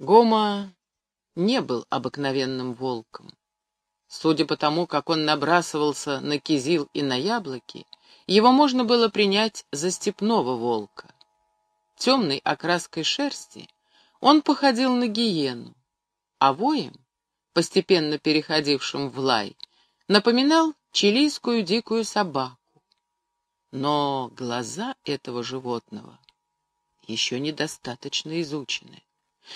Гома не был обыкновенным волком. Судя по тому, как он набрасывался на кизил и на яблоки, его можно было принять за степного волка. Темной окраской шерсти он походил на гиену, а воем, постепенно переходившим в лай, напоминал чилийскую дикую собаку. Но глаза этого животного еще недостаточно изучены.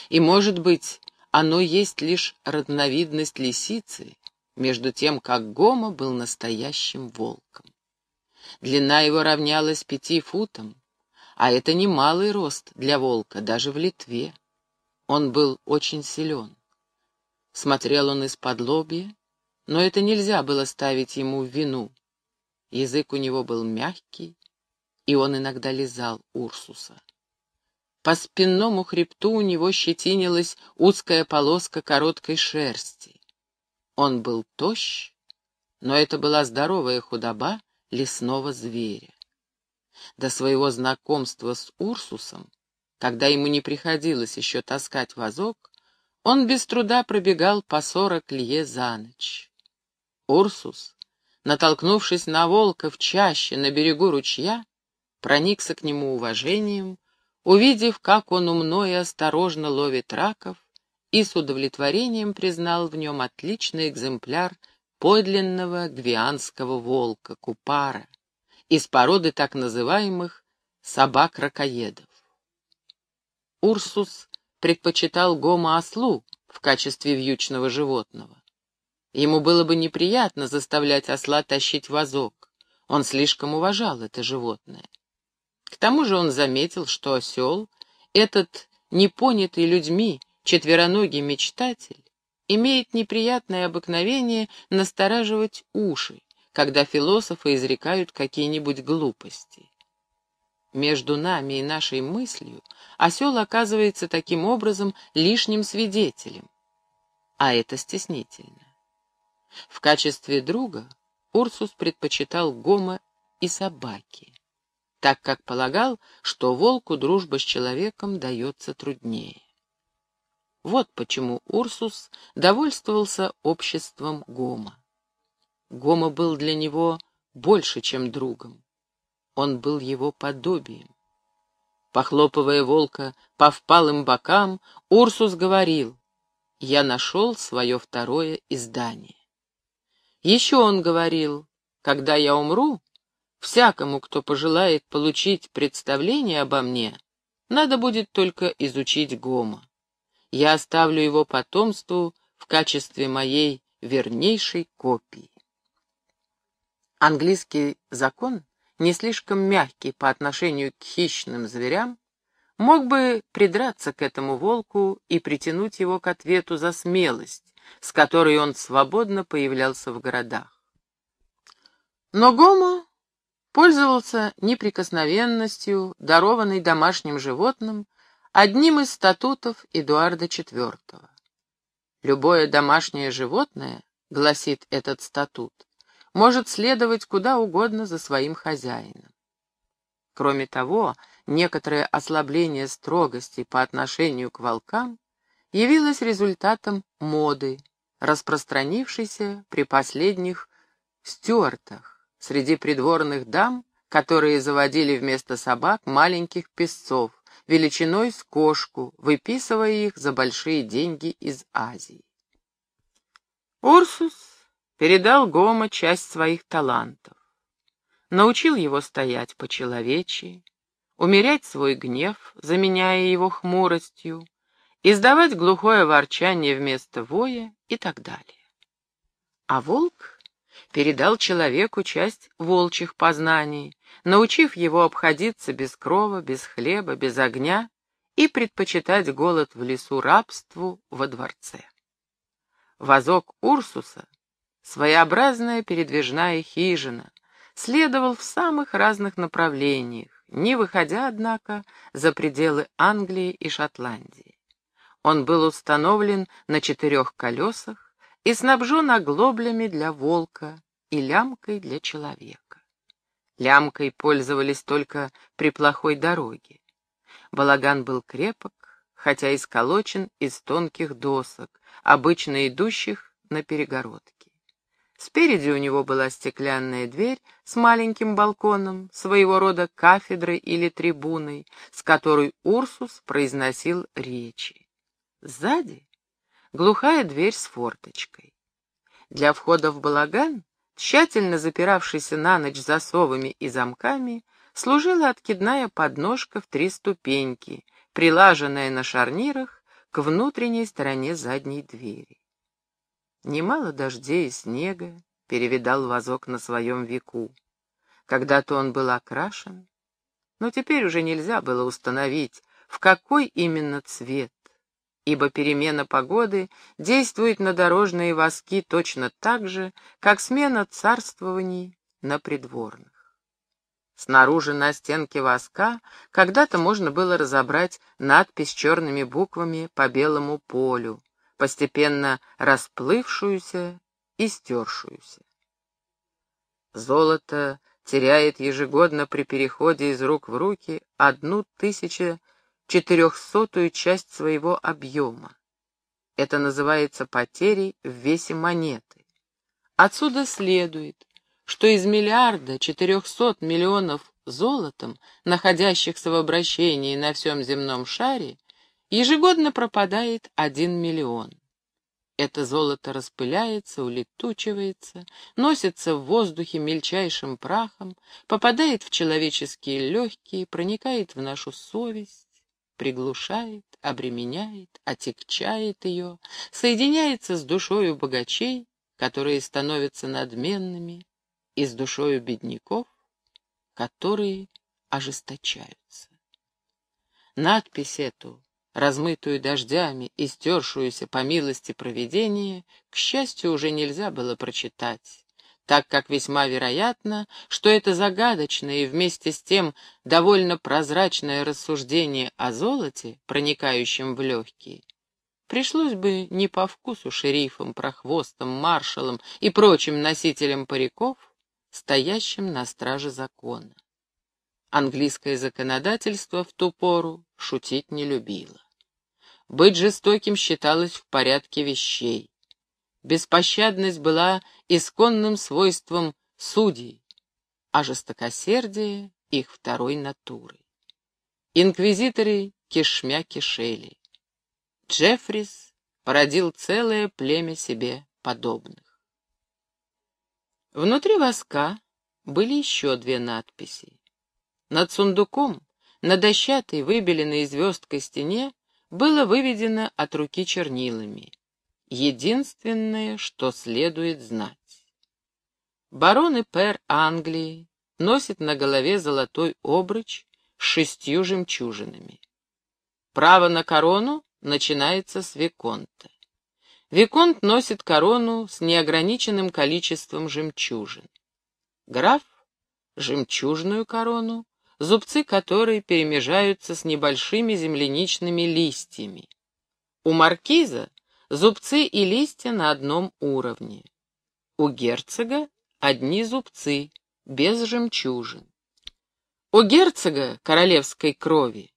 И, может быть, оно есть лишь родновидность лисицы, между тем, как Гома был настоящим волком. Длина его равнялась пяти футам, а это немалый рост для волка, даже в Литве. Он был очень силен. Смотрел он из-под лобья, но это нельзя было ставить ему в вину. Язык у него был мягкий, и он иногда лизал Урсуса. По спинному хребту у него щетинилась узкая полоска короткой шерсти. Он был тощ, но это была здоровая худоба лесного зверя. До своего знакомства с Урсусом, когда ему не приходилось еще таскать вазок, он без труда пробегал по сорок лье за ночь. Урсус, натолкнувшись на волка в чаще на берегу ручья, проникся к нему уважением, увидев, как он умно и осторожно ловит раков, и с удовлетворением признал в нем отличный экземпляр подлинного гвианского волка, купара, из породы так называемых собак-ракоедов. Урсус предпочитал гомо-ослу в качестве вьючного животного. Ему было бы неприятно заставлять осла тащить вазок, он слишком уважал это животное. К тому же он заметил, что осел, этот непонятый людьми, четвероногий мечтатель имеет неприятное обыкновение настораживать уши, когда философы изрекают какие-нибудь глупости. Между нами и нашей мыслью осел оказывается таким образом лишним свидетелем, а это стеснительно. В качестве друга Урсус предпочитал Гома и собаки, так как полагал, что волку дружба с человеком дается труднее. Вот почему Урсус довольствовался обществом Гома. Гома был для него больше, чем другом. Он был его подобием. Похлопывая волка по впалым бокам, Урсус говорил, «Я нашел свое второе издание». Еще он говорил, «Когда я умру, всякому, кто пожелает получить представление обо мне, надо будет только изучить Гома я оставлю его потомству в качестве моей вернейшей копии. Английский закон, не слишком мягкий по отношению к хищным зверям, мог бы придраться к этому волку и притянуть его к ответу за смелость, с которой он свободно появлялся в городах. Но Гомо пользовался неприкосновенностью, дарованной домашним животным, одним из статутов Эдуарда IV. Любое домашнее животное, гласит этот статут, может следовать куда угодно за своим хозяином. Кроме того, некоторое ослабление строгости по отношению к волкам явилось результатом моды, распространившейся при последних стюартах среди придворных дам, которые заводили вместо собак маленьких песцов, величиной с кошку, выписывая их за большие деньги из Азии. Урсус передал Гома часть своих талантов, научил его стоять по-человечьи, умерять свой гнев, заменяя его хмуростью, издавать глухое ворчание вместо воя и так далее. А волк передал человеку часть волчьих познаний, научив его обходиться без крова, без хлеба, без огня и предпочитать голод в лесу рабству во дворце. Возок Урсуса, своеобразная передвижная хижина, следовал в самых разных направлениях, не выходя, однако, за пределы Англии и Шотландии. Он был установлен на четырех колесах и снабжен оглоблями для волка и лямкой для человека. Лямкой пользовались только при плохой дороге. Балаган был крепок, хотя и сколочен из тонких досок, обычно идущих на перегородке. Спереди у него была стеклянная дверь с маленьким балконом, своего рода кафедрой или трибуной, с которой Урсус произносил речи. Сзади — глухая дверь с форточкой. Для входа в балаган, тщательно запиравшийся на ночь засовами и замками, служила откидная подножка в три ступеньки, прилаженная на шарнирах к внутренней стороне задней двери. Немало дождей и снега перевидал вазок на своем веку. Когда-то он был окрашен, но теперь уже нельзя было установить, в какой именно цвет, ибо перемена погоды действует на дорожные воски точно так же, как смена царствований на придворных. Снаружи на стенке воска когда-то можно было разобрать надпись черными буквами по белому полю, постепенно расплывшуюся и стершуюся. Золото теряет ежегодно при переходе из рук в руки одну тысячу четырехсотую часть своего объема. Это называется потерей в весе монеты. Отсюда следует, что из миллиарда четырехсот миллионов золотом, находящихся в обращении на всем земном шаре, Ежегодно пропадает один миллион. Это золото распыляется, улетучивается, носится в воздухе мельчайшим прахом, попадает в человеческие легкие, проникает в нашу совесть, приглушает, обременяет, отягчает ее, соединяется с душою богачей, которые становятся надменными, и с душою бедняков, которые ожесточаются. Надпись эту размытую дождями и стершуюся по милости провидения, к счастью, уже нельзя было прочитать, так как весьма вероятно, что это загадочное и вместе с тем довольно прозрачное рассуждение о золоте, проникающем в легкие, пришлось бы не по вкусу шерифам, прохвостам, маршалам и прочим носителям париков, стоящим на страже закона. Английское законодательство в ту пору шутить не любило. Быть жестоким считалось в порядке вещей. Беспощадность была исконным свойством судей, а жестокосердие — их второй натурой. Инквизиторы кишмя кишели. Джеффрис породил целое племя себе подобных. Внутри воска были еще две надписи. Над сундуком, на дощатой, выбеленной звездкой стене, было выведено от руки чернилами. Единственное, что следует знать. Барон и пэр Англии носит на голове золотой обруч с шестью жемчужинами. Право на корону начинается с Виконта. Виконт носит корону с неограниченным количеством жемчужин. Граф — жемчужную корону, зубцы которой перемежаются с небольшими земляничными листьями. У маркиза зубцы и листья на одном уровне. У герцога одни зубцы, без жемчужин. У герцога королевской крови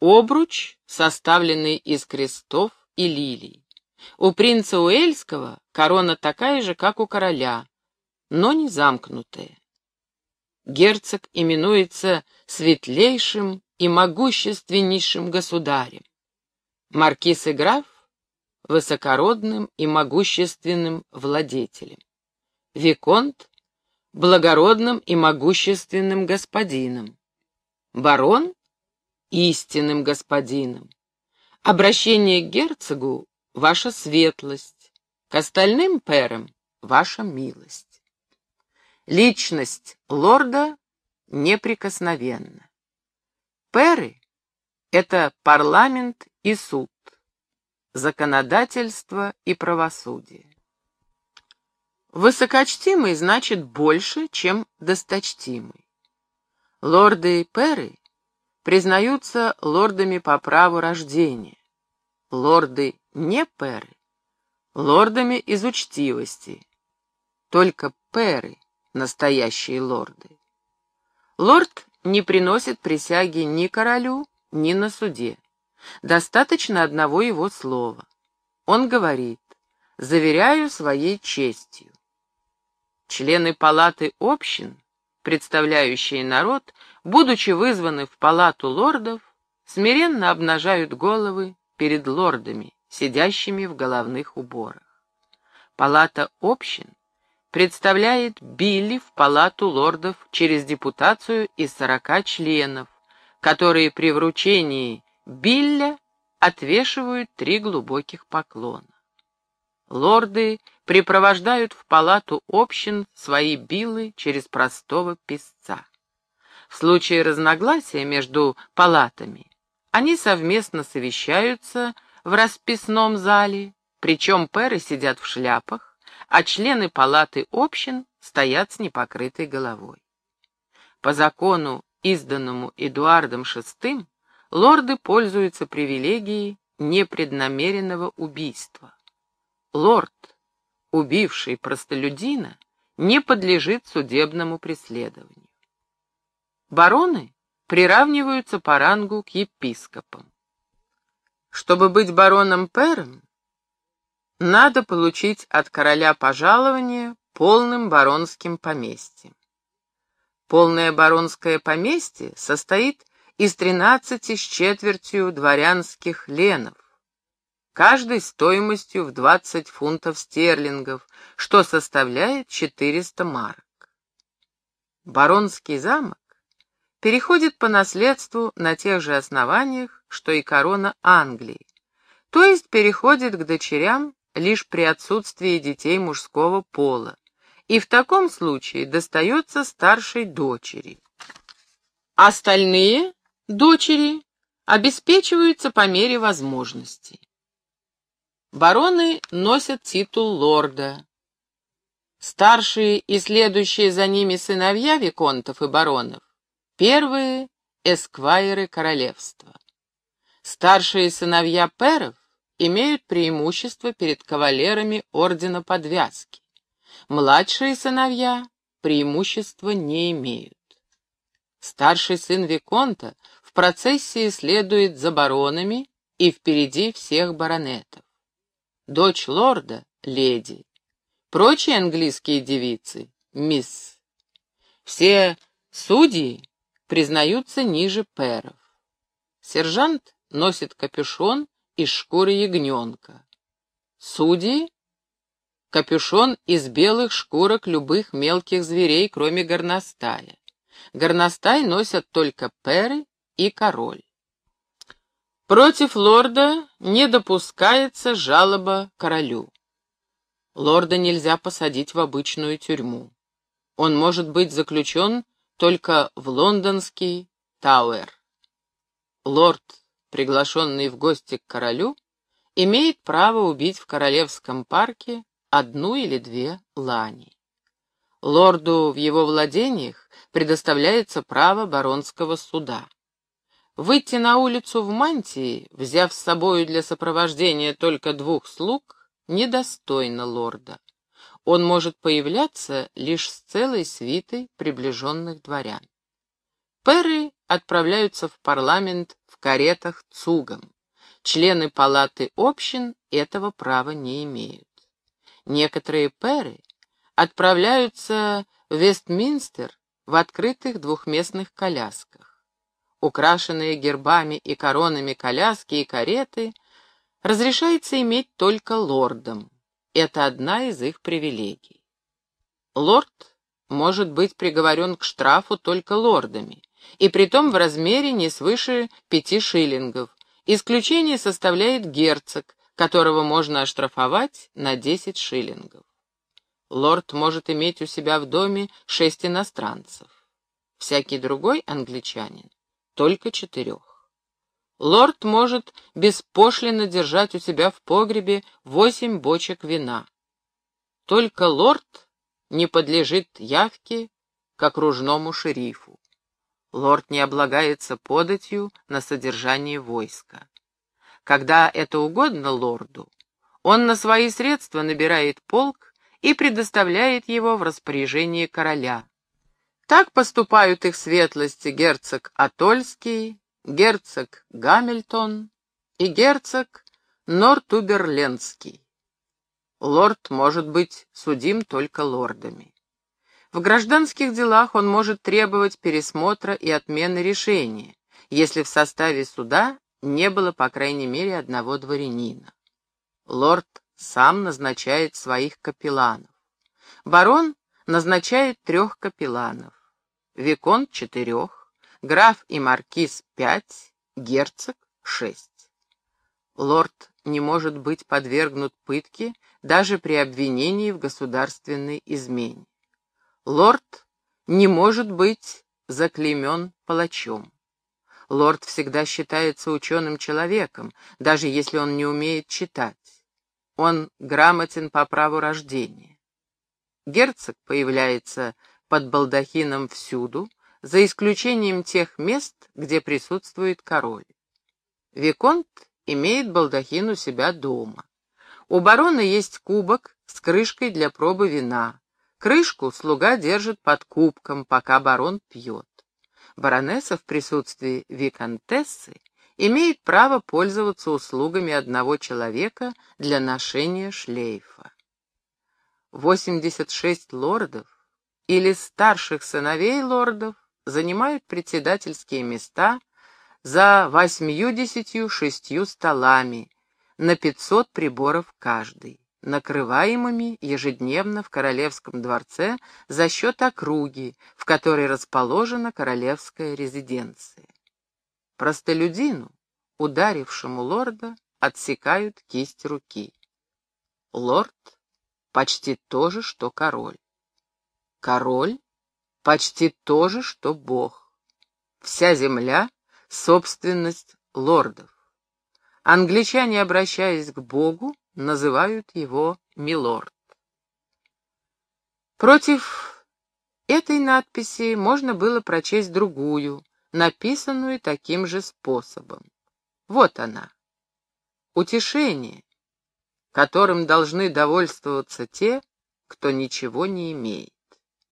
обруч, составленный из крестов и лилий. У принца Уэльского корона такая же, как у короля, но не замкнутая герцог именуется светлейшим и могущественнейшим государем. Маркиз и граф — высокородным и могущественным владетелем. Виконт — благородным и могущественным господином. Барон — истинным господином. Обращение к герцогу — ваша светлость, к остальным перам — ваша милость. Личность лорда неприкосновенна. Перы — это парламент и суд, законодательство и правосудие. Высокочтимый значит больше, чем досточтимый. Лорды и перы признаются лордами по праву рождения. Лорды не перы — лордами из учтивости. Только перы настоящие лорды. Лорд не приносит присяги ни королю, ни на суде. Достаточно одного его слова. Он говорит «заверяю своей честью». Члены палаты общин, представляющие народ, будучи вызваны в палату лордов, смиренно обнажают головы перед лордами, сидящими в головных уборах. Палата общин представляет Билли в палату лордов через депутацию из сорока членов, которые при вручении Билля отвешивают три глубоких поклона. Лорды припровождают в палату общин свои биллы через простого писца. В случае разногласия между палатами они совместно совещаются в расписном зале, причем пэры сидят в шляпах, а члены палаты общин стоят с непокрытой головой. По закону, изданному Эдуардом VI, лорды пользуются привилегией непреднамеренного убийства. Лорд, убивший простолюдина, не подлежит судебному преследованию. Бароны приравниваются по рангу к епископам. Чтобы быть бароном Пером, надо получить от короля пожалование полным баронским поместьем. Полное баронское поместье состоит из тринадцати с четвертью дворянских ленов, каждой стоимостью в 20 фунтов стерлингов, что составляет 400 марок. Баронский замок переходит по наследству на тех же основаниях, что и корона Англии, то есть переходит к дочерям лишь при отсутствии детей мужского пола, и в таком случае достается старшей дочери. Остальные дочери обеспечиваются по мере возможностей. Бароны носят титул лорда. Старшие и следующие за ними сыновья виконтов и баронов — первые эсквайры королевства. Старшие сыновья перов имеют преимущество перед кавалерами ордена подвязки. Младшие сыновья преимущества не имеют. Старший сын Виконта в процессии следует за баронами и впереди всех баронетов дочь лорда — леди, прочие английские девицы — мисс. Все судьи признаются ниже перов. Сержант носит капюшон из шкуры ягненка. Судьи — капюшон из белых шкурок любых мелких зверей, кроме горностая. Горностай носят только перы и король. Против лорда не допускается жалоба королю. Лорда нельзя посадить в обычную тюрьму. Он может быть заключен только в лондонский Тауэр. Лорд, приглашенный в гости к королю, имеет право убить в королевском парке одну или две лани. Лорду в его владениях предоставляется право баронского суда. Выйти на улицу в мантии, взяв с собою для сопровождения только двух слуг, недостойно лорда. Он может появляться лишь с целой свитой приближенных дворян. Перы отправляются в парламент в каретах цугом. Члены палаты общин этого права не имеют. Некоторые перы отправляются в Вестминстер в открытых двухместных колясках украшенные гербами и коронами коляски и кареты, разрешается иметь только лордам. Это одна из их привилегий. Лорд может быть приговорен к штрафу только лордами, и притом в размере не свыше пяти шиллингов. Исключение составляет герцог, которого можно оштрафовать на десять шиллингов. Лорд может иметь у себя в доме шесть иностранцев. Всякий другой англичанин только четырех. Лорд может беспошлино держать у себя в погребе восемь бочек вина. Только лорд не подлежит явке к окружному шерифу. Лорд не облагается податью на содержание войска. Когда это угодно лорду, он на свои средства набирает полк и предоставляет его в распоряжение короля, так поступают их светлости герцог Атольский, герцог Гамильтон и герцог Нортуберленский. Лорд может быть судим только лордами. В гражданских делах он может требовать пересмотра и отмены решения, если в составе суда не было по крайней мере одного дворянина. Лорд сам назначает своих капелланов. Барон назначает трех капелланов. Виконт — четырех, граф и маркиз — пять, герцог — шесть. Лорд не может быть подвергнут пытке даже при обвинении в государственной измене. Лорд не может быть заклеймен палачом. Лорд всегда считается ученым человеком, даже если он не умеет читать. Он грамотен по праву рождения. Герцог появляется под балдахином всюду, за исключением тех мест, где присутствует король. Виконт имеет балдахин у себя дома. У барона есть кубок с крышкой для пробы вина. Крышку слуга держит под кубком, пока барон пьет. Баронесса в присутствии виконтессы имеет право пользоваться услугами одного человека для ношения шлейфа. 86 лордов или старших сыновей лордов занимают председательские места за восьмью-десятью шестью столами на пятьсот приборов каждый, накрываемыми ежедневно в королевском дворце за счет округи, в которой расположена королевская резиденция. Простолюдину, ударившему лорда, отсекают кисть руки. Лорд почти то же, что король. Король почти то же, что бог. Вся земля — собственность лордов. Англичане, обращаясь к богу, называют его милорд. Против этой надписи можно было прочесть другую, написанную таким же способом. Вот она. Утешение, которым должны довольствоваться те, кто ничего не имеет.